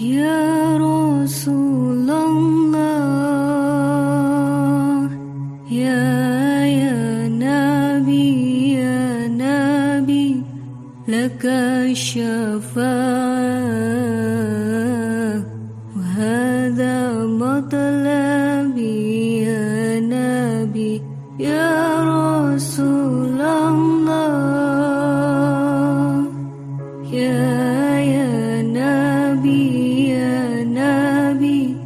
يا رسول الله يا يا نبي يا نبي لك الشفاعة وهذا مطلبي يا نبي يا رسول الله. يا يا نبي يا نبي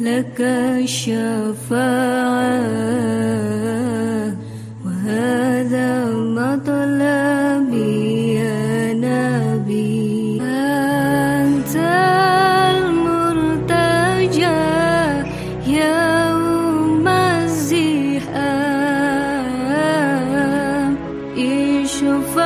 لك الشفاعة. وهذا مطلبي يا نبي. أنت المرتجى يوم الزحام. اشفع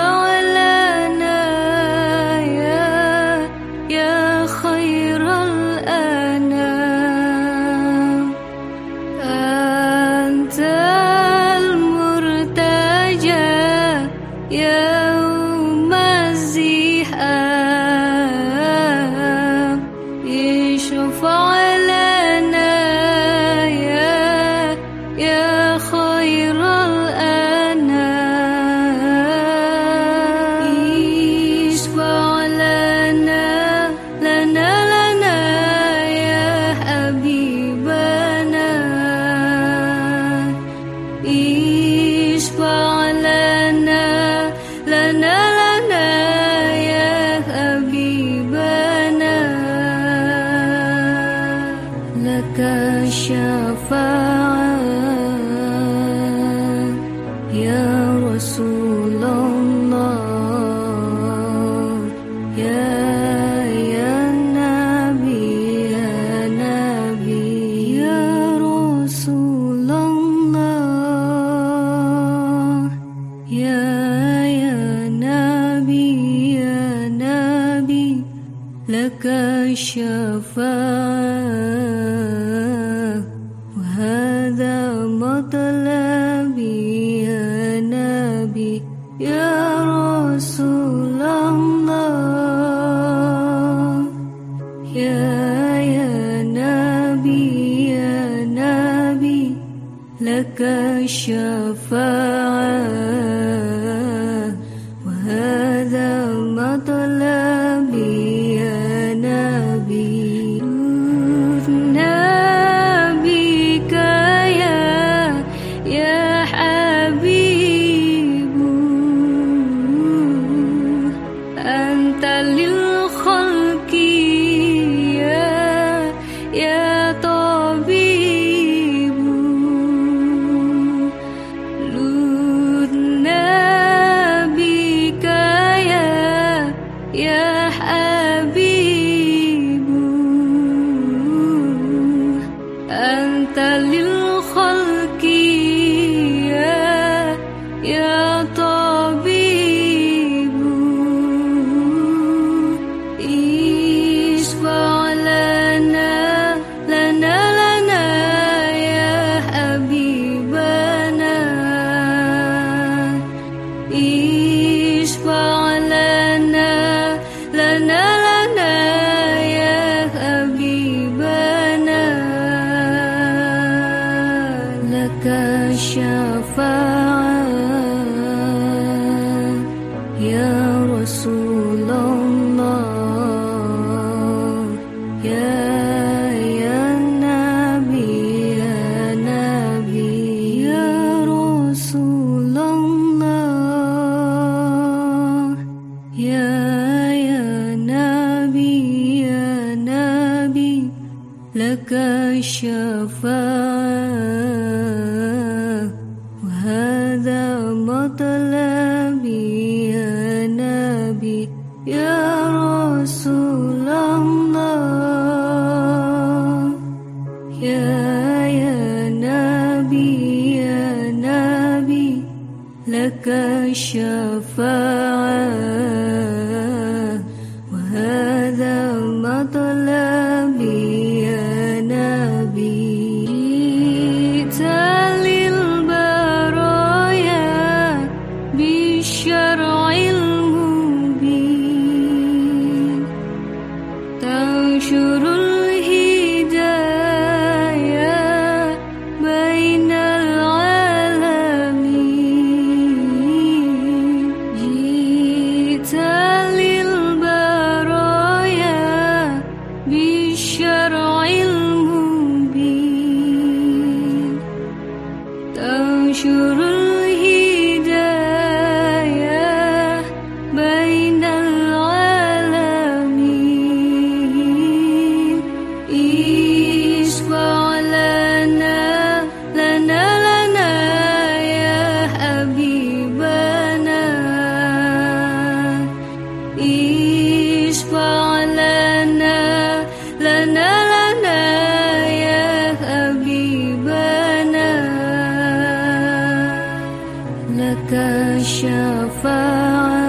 الشفاعة وهذا مطلبي يا نبي يا رسول الله. يا يا نبي يا نبي لك الشفاعة أنت للخلق الشفاعة يا رسول الله يا يا نبي يا نبي يا رسول الله يا يا نبي يا نبي لك الشفاعة. مطلبي يا نبي يا رسول الله. يا يا نبي يا نبي لك الشفاعة. শুরুল لك الشفاعه